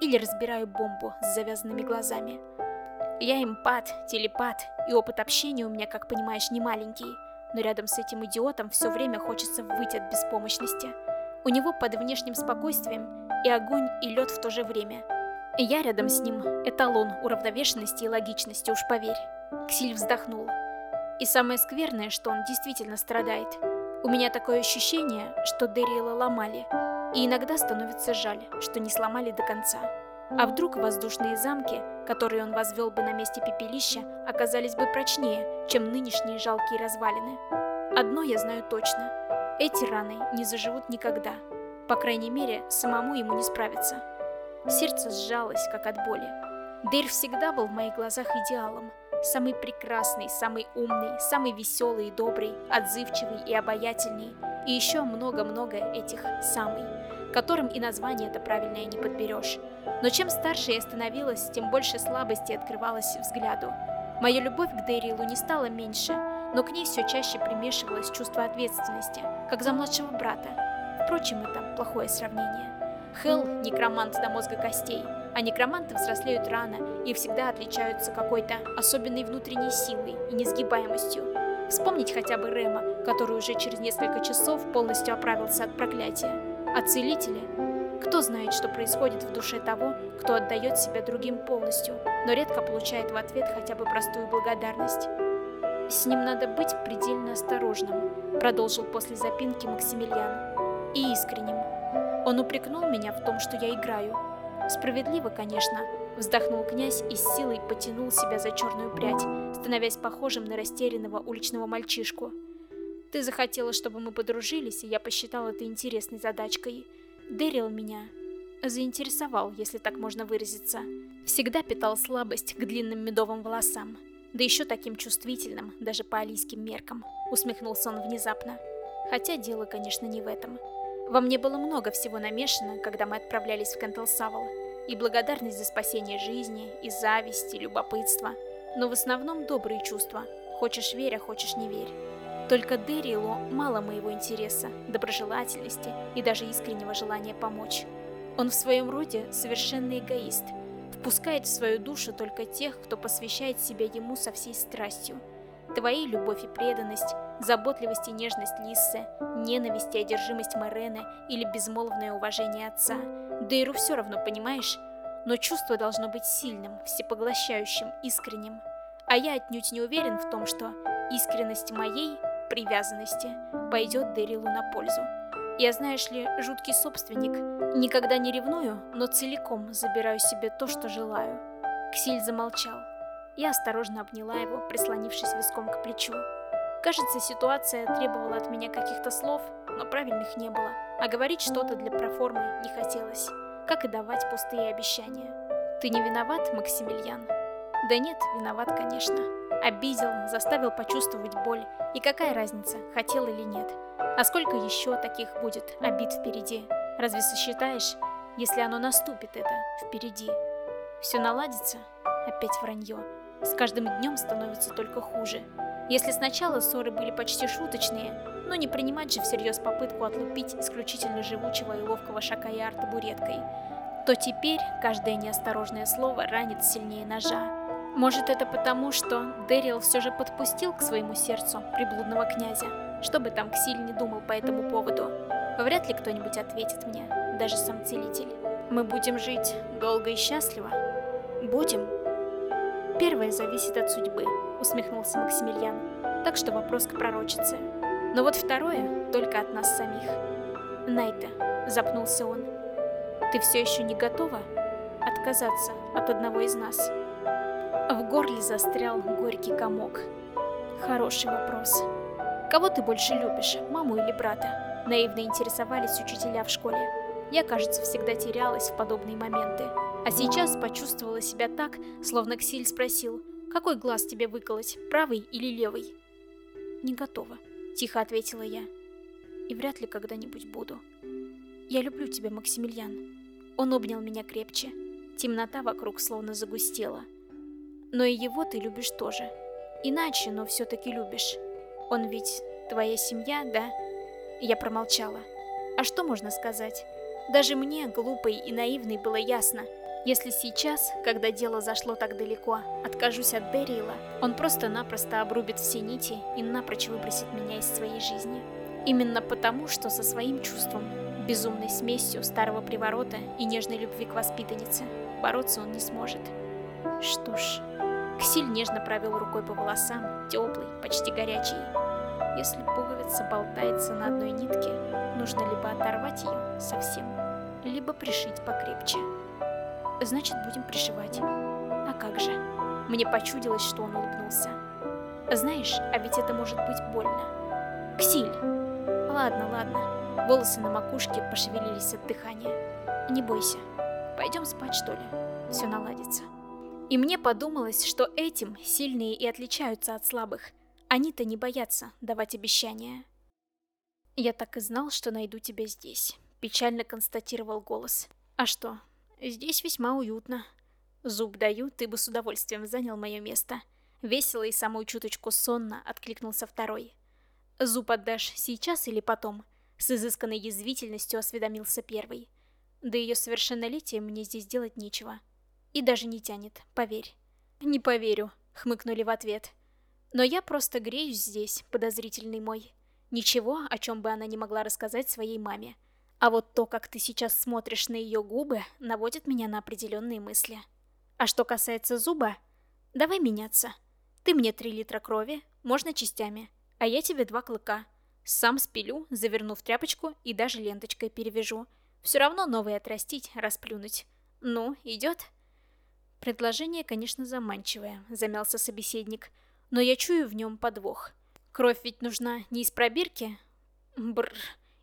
или разбираю бомбу с завязанными глазами. Я эмпат, телепат, и опыт общения у меня, как понимаешь, не маленький но рядом с этим идиотом все время хочется выйти от беспомощности. У него под внешним спокойствием и огонь, и лед в то же время. И я рядом с ним эталон уравновешенности и логичности, уж поверь. Ксиль вздохнул. И самое скверное, что он действительно страдает. У меня такое ощущение, что Дэрила ломали. И иногда становится жаль, что не сломали до конца. А вдруг воздушные замки, которые он возвел бы на месте пепелища, оказались бы прочнее, чем нынешние жалкие развалины? Одно я знаю точно. Эти раны не заживут никогда. По крайней мере, самому ему не справиться. Сердце сжалось, как от боли. Дейр всегда был в моих глазах идеалом. Самый прекрасный, самый умный, самый веселый и добрый, отзывчивый и обаятельный. И еще много-много этих «самый» которым и название это правильное не подберешь. Но чем старше я становилась, тем больше слабости открывалась взгляду. Моя любовь к Дэрилу не стала меньше, но к ней все чаще примешивалось чувство ответственности, как за младшего брата. Впрочем, это плохое сравнение. Хелл – некромант до мозга костей, а некроманты взрослеют рано и всегда отличаются какой-то особенной внутренней силой и несгибаемостью. Вспомнить хотя бы Рема, который уже через несколько часов полностью оправился от проклятия. А целители? Кто знает, что происходит в душе того, кто отдает себя другим полностью, но редко получает в ответ хотя бы простую благодарность. «С ним надо быть предельно осторожным», — продолжил после запинки Максимилиан. «И искренним. Он упрекнул меня в том, что я играю. Справедливо, конечно», — вздохнул князь и с силой потянул себя за черную прядь, становясь похожим на растерянного уличного мальчишку. Ты захотела, чтобы мы подружились, и я посчитал это интересной задачкой. Дэрил меня заинтересовал, если так можно выразиться. Всегда питал слабость к длинным медовым волосам. Да еще таким чувствительным, даже по алийским меркам. Усмехнулся он внезапно. Хотя дело, конечно, не в этом. Во мне было много всего намешано, когда мы отправлялись в Кентелсавл. И благодарность за спасение жизни, и зависть, и любопытство. Но в основном добрые чувства. Хочешь верь, а хочешь не верь. Только Дэрилу мало моего интереса, доброжелательности и даже искреннего желания помочь. Он в своем роде совершенный эгоист, впускает в свою душу только тех, кто посвящает себя ему со всей страстью. Твои любовь и преданность, заботливость и нежность Лиссы, ненависть и одержимость Морены или безмолвное уважение отца. Дейру все равно, понимаешь? Но чувство должно быть сильным, всепоглощающим, искренним. А я отнюдь не уверен в том, что искренность моей привязанности пойдет Дэрилу на пользу. Я, знаешь ли, жуткий собственник. Никогда не ревную, но целиком забираю себе то, что желаю. Ксиль замолчал. Я осторожно обняла его, прислонившись виском к плечу. Кажется, ситуация требовала от меня каких-то слов, но правильных не было, а говорить что-то для проформы не хотелось, как и давать пустые обещания. «Ты не виноват, Максимилиан?» «Да нет, виноват, конечно. Обидел, заставил почувствовать боль, и какая разница, хотел или нет. А сколько еще таких будет обид впереди? Разве сосчитаешь, если оно наступит, это впереди? Все наладится? Опять вранье. С каждым днем становится только хуже. Если сначала ссоры были почти шуточные, но не принимать же всерьез попытку отлупить исключительно живучего и ловкого Шакаяр табуреткой, то теперь каждое неосторожное слово ранит сильнее ножа. Может это потому, что Дэрил все же подпустил к своему сердцу приблудного князя, что бы там Ксиль не думал по этому поводу. Вряд ли кто-нибудь ответит мне, даже сам целитель. Мы будем жить долго и счастливо? Будем. Первое зависит от судьбы, усмехнулся Максимилиан. Так что вопрос к пророчице. Но вот второе только от нас самих. Найта, запнулся он. Ты все еще не готова отказаться от одного из нас? В горле застрял горький комок. Хороший вопрос. Кого ты больше любишь, маму или брата? Наивно интересовались учителя в школе. Я, кажется, всегда терялась в подобные моменты. А сейчас почувствовала себя так, словно Ксиль спросил, какой глаз тебе выколоть, правый или левый? Не готова, тихо ответила я. И вряд ли когда-нибудь буду. Я люблю тебя, Максимилиан. Он обнял меня крепче. Темнота вокруг словно загустела. Но и его ты любишь тоже. Иначе, но все-таки любишь. Он ведь твоя семья, да? Я промолчала. А что можно сказать? Даже мне, глупой и наивной, было ясно. Если сейчас, когда дело зашло так далеко, откажусь от Дэрила, он просто-напросто обрубит все нити и напрочь выбросит меня из своей жизни. Именно потому, что со своим чувством, безумной смесью старого приворота и нежной любви к воспитаннице, бороться он не сможет. Что ж... Ксиль нежно провел рукой по волосам, теплый, почти горячий. Если пуговица болтается на одной нитке, нужно либо оторвать ее совсем, либо пришить покрепче. Значит, будем пришивать. А как же? Мне почудилось, что он улыбнулся. Знаешь, а ведь это может быть больно. Ксиль! Ладно, ладно. Волосы на макушке пошевелились от дыхания. Не бойся. Пойдем спать, что ли? Все наладится. И мне подумалось, что этим сильные и отличаются от слабых. Они-то не боятся давать обещания. «Я так и знал, что найду тебя здесь», — печально констатировал голос. «А что? Здесь весьма уютно. Зуб даю, ты бы с удовольствием занял мое место». Весело и самую чуточку сонно откликнулся второй. «Зуб отдашь сейчас или потом?» С изысканной язвительностью осведомился первый. До ее совершеннолетия мне здесь делать нечего. И даже не тянет, поверь. Не поверю, хмыкнули в ответ. Но я просто греюсь здесь, подозрительный мой. Ничего, о чем бы она не могла рассказать своей маме. А вот то, как ты сейчас смотришь на ее губы, наводит меня на определенные мысли. А что касается зуба, давай меняться. Ты мне три литра крови, можно частями, а я тебе два клыка. Сам спилю, заверну в тряпочку и даже ленточкой перевяжу. Все равно новые отрастить, расплюнуть. Ну, идет? Предложение, конечно, заманчивое, замялся собеседник, но я чую в нем подвох. Кровь ведь нужна не из пробирки? Бррр,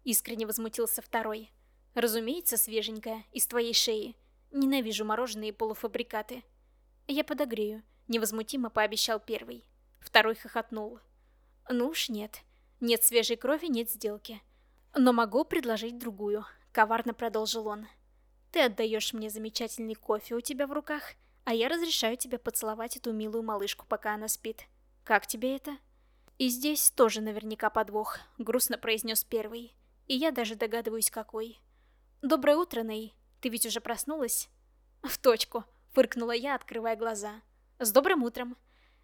искренне возмутился второй. Разумеется, свеженькая, из твоей шеи. Ненавижу мороженые полуфабрикаты. Я подогрею, невозмутимо пообещал первый. Второй хохотнул. Ну уж нет. Нет свежей крови, нет сделки. Но могу предложить другую, коварно продолжил он. Ты отдаешь мне замечательный кофе у тебя в руках, а я разрешаю тебе поцеловать эту милую малышку, пока она спит. Как тебе это? И здесь тоже наверняка подвох, грустно произнес первый. И я даже догадываюсь, какой. Доброе утро, Ней. Ты ведь уже проснулась? В точку, фыркнула я, открывая глаза. С добрым утром.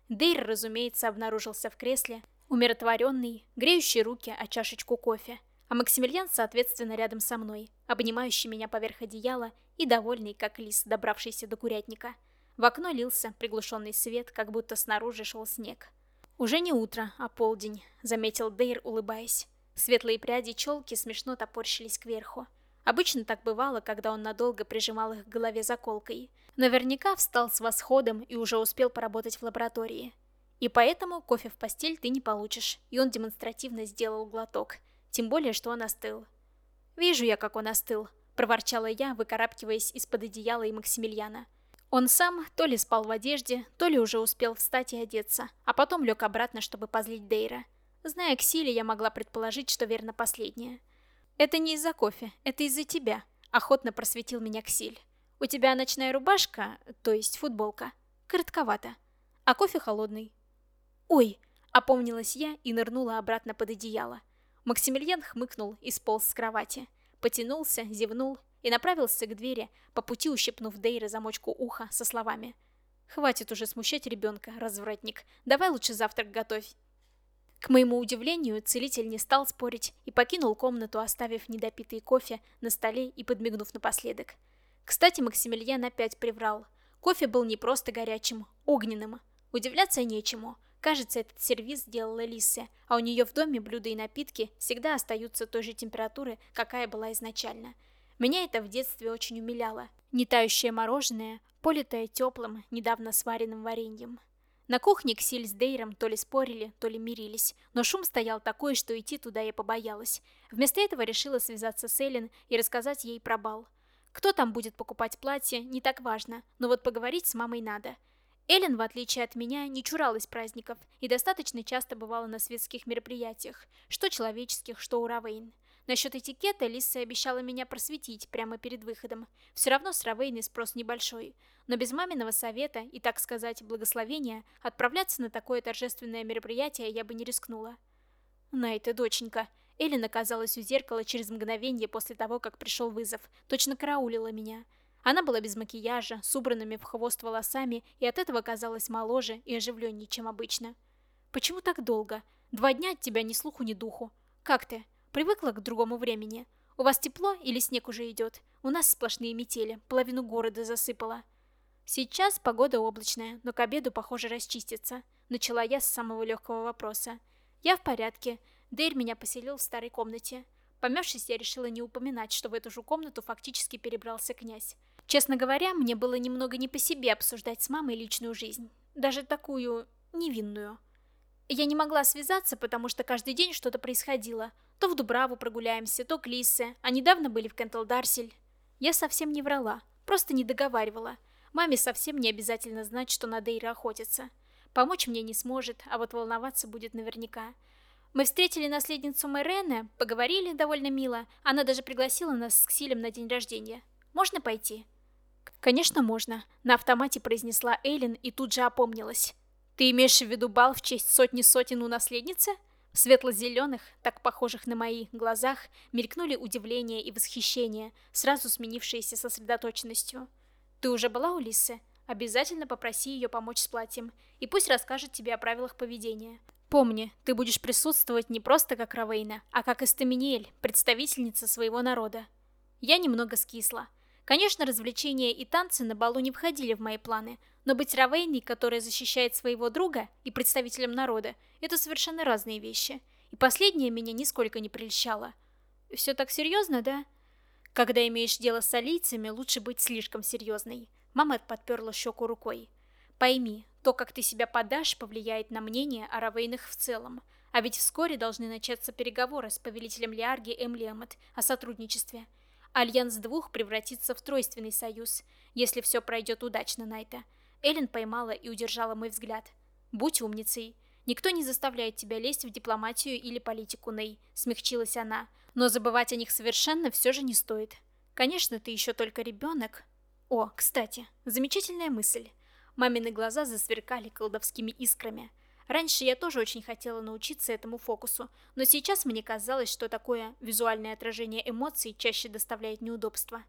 Дейр, разумеется, обнаружился в кресле, умиротворенный, греющий руки о чашечку кофе, а Максимилиан, соответственно, рядом со мной, обнимающий меня поверх одеяла и довольный, как лис, добравшийся до курятника. В окно лился приглушенный свет, как будто снаружи шел снег. «Уже не утро, а полдень», — заметил Дейр, улыбаясь. Светлые пряди челки смешно топорщились кверху. Обычно так бывало, когда он надолго прижимал их к голове заколкой. Наверняка встал с восходом и уже успел поработать в лаборатории. И поэтому кофе в постель ты не получишь, и он демонстративно сделал глоток. Тем более, что он остыл. «Вижу я, как он остыл», — проворчала я, выкарабкиваясь из-под одеяла и Максимилиана. Он сам то ли спал в одежде, то ли уже успел встать и одеться, а потом лег обратно, чтобы позлить Дейра. Зная Ксили, я могла предположить, что верно последнее. «Это не из-за кофе, это из-за тебя», — охотно просветил меня Ксиль. «У тебя ночная рубашка, то есть футболка, коротковато, а кофе холодный». «Ой!» — опомнилась я и нырнула обратно под одеяло. Максимилиан хмыкнул и сполз с кровати. Потянулся, зевнул и направился к двери, по пути ущипнув Дейра замочку уха со словами. «Хватит уже смущать ребенка, развратник. Давай лучше завтрак готовь». К моему удивлению, целитель не стал спорить и покинул комнату, оставив недопитый кофе на столе и подмигнув напоследок. Кстати, Максимилиан опять приврал. Кофе был не просто горячим, огненным. Удивляться нечему. Кажется, этот сервиз сделала Лисса, а у нее в доме блюда и напитки всегда остаются той же температуры, какая была изначально. Меня это в детстве очень умиляло. Не тающее мороженое, политое теплым, недавно сваренным вареньем. На кухне Ксиль с Дейром то ли спорили, то ли мирились, но шум стоял такой, что идти туда я побоялась. Вместо этого решила связаться с Эллен и рассказать ей про бал. Кто там будет покупать платье, не так важно, но вот поговорить с мамой надо. Эллен, в отличие от меня, не чуралась праздников и достаточно часто бывала на светских мероприятиях, что человеческих, что у Равейн. Насчет этикета Лисса обещала меня просветить прямо перед выходом. Все равно с Равейной спрос небольшой. Но без маминого совета и, так сказать, благословения, отправляться на такое торжественное мероприятие я бы не рискнула. Найта, доченька. Эллен оказалась у зеркала через мгновение после того, как пришел вызов. Точно караулила меня. Она была без макияжа, с убранными в хвост волосами и от этого казалась моложе и оживленнее, чем обычно. «Почему так долго? Два дня от тебя ни слуху, ни духу. Как ты?» Привыкла к другому времени. У вас тепло или снег уже идет? У нас сплошные метели, половину города засыпало. Сейчас погода облачная, но к обеду, похоже, расчистится. Начала я с самого легкого вопроса. Я в порядке. Дейр меня поселил в старой комнате. Помявшись, я решила не упоминать, что в эту же комнату фактически перебрался князь. Честно говоря, мне было немного не по себе обсуждать с мамой личную жизнь. Даже такую невинную. Я не могла связаться, потому что каждый день что-то происходило. То в Дубраву прогуляемся, то к Лисе, а недавно были в Кентелдарсель. Я совсем не врала, просто не договаривала. Маме совсем не обязательно знать, что на Дейра охотится. Помочь мне не сможет, а вот волноваться будет наверняка. Мы встретили наследницу Мэрене, поговорили довольно мило. Она даже пригласила нас с Ксилем на день рождения. Можно пойти? Конечно, можно. На автомате произнесла Эйлин и тут же опомнилась. Ты имеешь в виду бал в честь сотни сотен у наследницы? В светло-зеленых, так похожих на мои, глазах мелькнули удивление и восхищение, сразу сменившиеся сосредоточенностью. «Ты уже была у Лисы? Обязательно попроси ее помочь с платьем, и пусть расскажет тебе о правилах поведения. Помни, ты будешь присутствовать не просто как Равейна, а как Эстаминиэль, представительница своего народа». Я немного скисла. Конечно, развлечения и танцы на балу не входили в мои планы, но быть Равейной, которая защищает своего друга, и представителем народа, это совершенно разные вещи. И последнее меня нисколько не прельщало. Все так серьезно, да? Когда имеешь дело с алийцами, лучше быть слишком серьезной. Мама подперла щеку рукой. Пойми, то, как ты себя подашь, повлияет на мнение о Равейнах в целом. А ведь вскоре должны начаться переговоры с повелителем Лиарги Эмлиамот о сотрудничестве. Альянс двух превратится в тройственный союз, если все пройдет удачно, Найта. Эллен поймала и удержала мой взгляд. «Будь умницей. Никто не заставляет тебя лезть в дипломатию или политику, Ней», — смягчилась она. «Но забывать о них совершенно все же не стоит. Конечно, ты еще только ребенок». «О, кстати, замечательная мысль». Мамины глаза засверкали колдовскими искрами. Раньше я тоже очень хотела научиться этому фокусу, но сейчас мне казалось, что такое визуальное отражение эмоций чаще доставляет неудобства.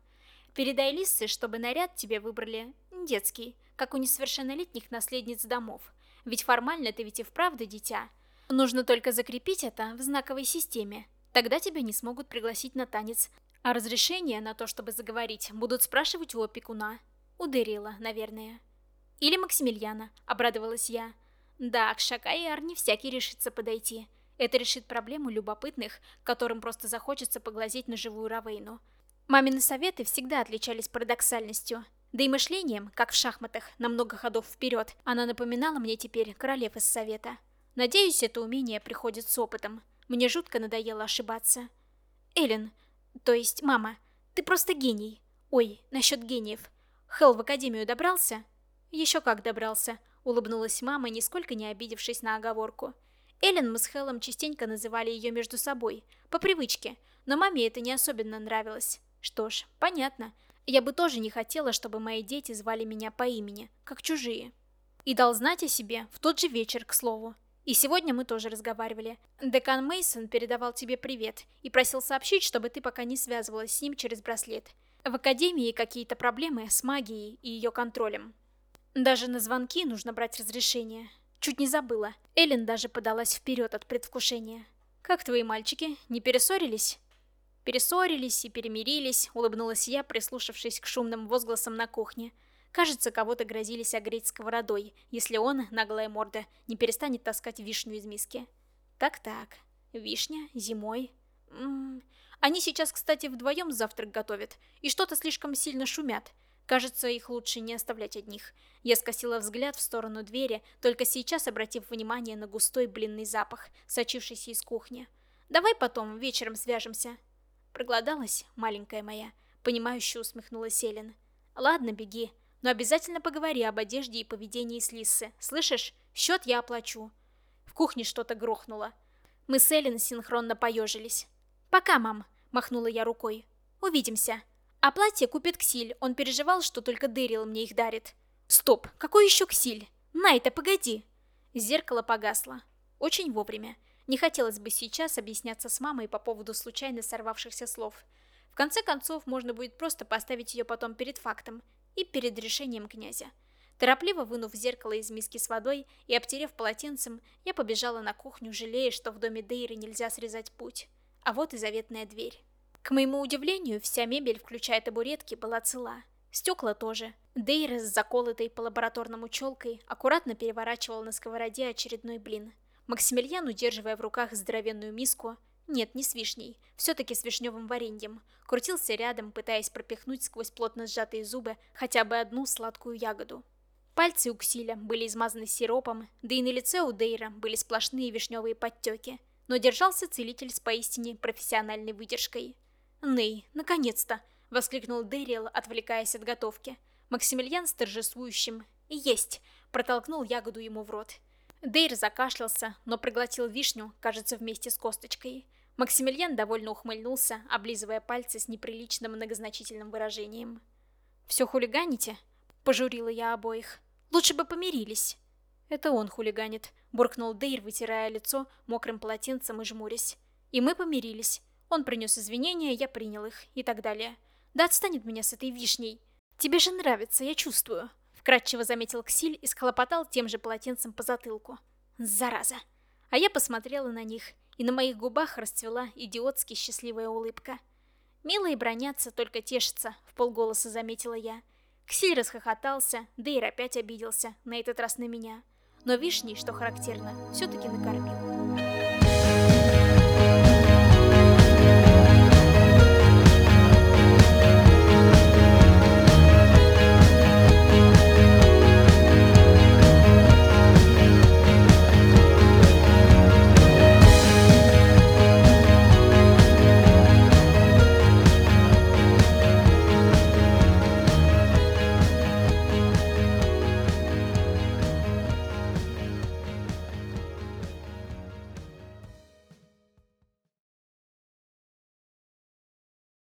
Передай Лиссе, чтобы наряд тебе выбрали детский, как у несовершеннолетних наследниц домов. Ведь формально ты ведь и вправду дитя. Нужно только закрепить это в знаковой системе. Тогда тебя не смогут пригласить на танец. А разрешение на то, чтобы заговорить, будут спрашивать у опекуна. У Дэрила, наверное. Или Максимилиана, обрадовалась я. Да, к Шака и Арни всякий решится подойти. Это решит проблему любопытных, которым просто захочется поглазеть на живую Равейну. Мамины советы всегда отличались парадоксальностью. Да и мышлением, как в шахматах, на много ходов вперед, она напоминала мне теперь королев из совета. Надеюсь, это умение приходит с опытом. Мне жутко надоело ошибаться. Эллен, то есть мама, ты просто гений. Ой, насчет гениев. Хелл в академию добрался? Еще как добрался, улыбнулась мама, нисколько не обидевшись на оговорку. Эллен мы с Хеллом частенько называли ее между собой, по привычке, но маме это не особенно нравилось. Что ж, понятно. Я бы тоже не хотела, чтобы мои дети звали меня по имени, как чужие. И дал знать о себе в тот же вечер, к слову. И сегодня мы тоже разговаривали. Декан Мейсон передавал тебе привет и просил сообщить, чтобы ты пока не связывалась с ним через браслет. В Академии какие-то проблемы с магией и ее контролем. Даже на звонки нужно брать разрешение. Чуть не забыла. Эллен даже подалась вперед от предвкушения. «Как твои мальчики? Не перессорились?» Перессорились и перемирились, улыбнулась я, прислушавшись к шумным возгласам на кухне. Кажется, кого-то грозились огреть сковородой, если он, наглая морда, не перестанет таскать вишню из миски. Так-так, вишня, зимой. М -м. Они сейчас, кстати, вдвоем завтрак готовят, и что-то слишком сильно шумят. Кажется, их лучше не оставлять одних. Я скосила взгляд в сторону двери, только сейчас обратив внимание на густой блинный запах, сочившийся из кухни. «Давай потом, вечером свяжемся», Проголодалась, маленькая моя, понимающе усмехнулась Эллен. Ладно, беги, но обязательно поговори об одежде и поведении с Лиссы. Слышишь? Счет я оплачу. В кухне что-то грохнуло. Мы с Эллен синхронно поежились. «Пока, мам», — махнула я рукой. «Увидимся». А платье купит Ксиль, он переживал, что только Дэрил мне их дарит. Стоп, какой еще Ксиль? Найта, погоди. Зеркало погасло. Очень вовремя. Не хотелось бы сейчас объясняться с мамой по поводу случайно сорвавшихся слов. В конце концов, можно будет просто поставить ее потом перед фактом и перед решением князя. Торопливо вынув зеркало из миски с водой и обтерев полотенцем, я побежала на кухню, жалея, что в доме Дейры нельзя срезать путь. А вот и заветная дверь. К моему удивлению, вся мебель, включая табуретки, была цела. Стекла тоже. Дейра с заколотой по лабораторному челкой аккуратно переворачивал на сковороде очередной блин. Максимилиан, удерживая в руках здоровенную миску, нет, не с вишней, все-таки с вишневым вареньем, крутился рядом, пытаясь пропихнуть сквозь плотно сжатые зубы хотя бы одну сладкую ягоду. Пальцы у Ксиля были измазаны сиропом, да и на лице у Дейра были сплошные вишневые подтеки, но держался целитель с поистине профессиональной выдержкой. «Ней, наконец-то!» — воскликнул Дэрил, отвлекаясь от готовки. Максимилиан с торжествующим «Есть!» протолкнул ягоду ему в рот. Дейр закашлялся, но проглотил вишню, кажется, вместе с косточкой. Максимилиан довольно ухмыльнулся, облизывая пальцы с неприличным многозначительным выражением. «Все хулиганите?» – пожурила я обоих. «Лучше бы помирились». «Это он хулиганит», – буркнул Дейр, вытирая лицо мокрым полотенцем и жмурясь. «И мы помирились. Он принес извинения, я принял их, и так далее. Да отстанет меня с этой вишней. Тебе же нравится, я чувствую». Вкратчиво заметил Ксиль и схлопотал тем же полотенцем по затылку. Зараза. А я посмотрела на них, и на моих губах расцвела идиотски счастливая улыбка. Милые бронятся, только тешатся, в полголоса заметила я. Ксиль расхохотался, Дейр опять обиделся, на этот раз на меня. Но вишней, что характерно, все-таки накормил.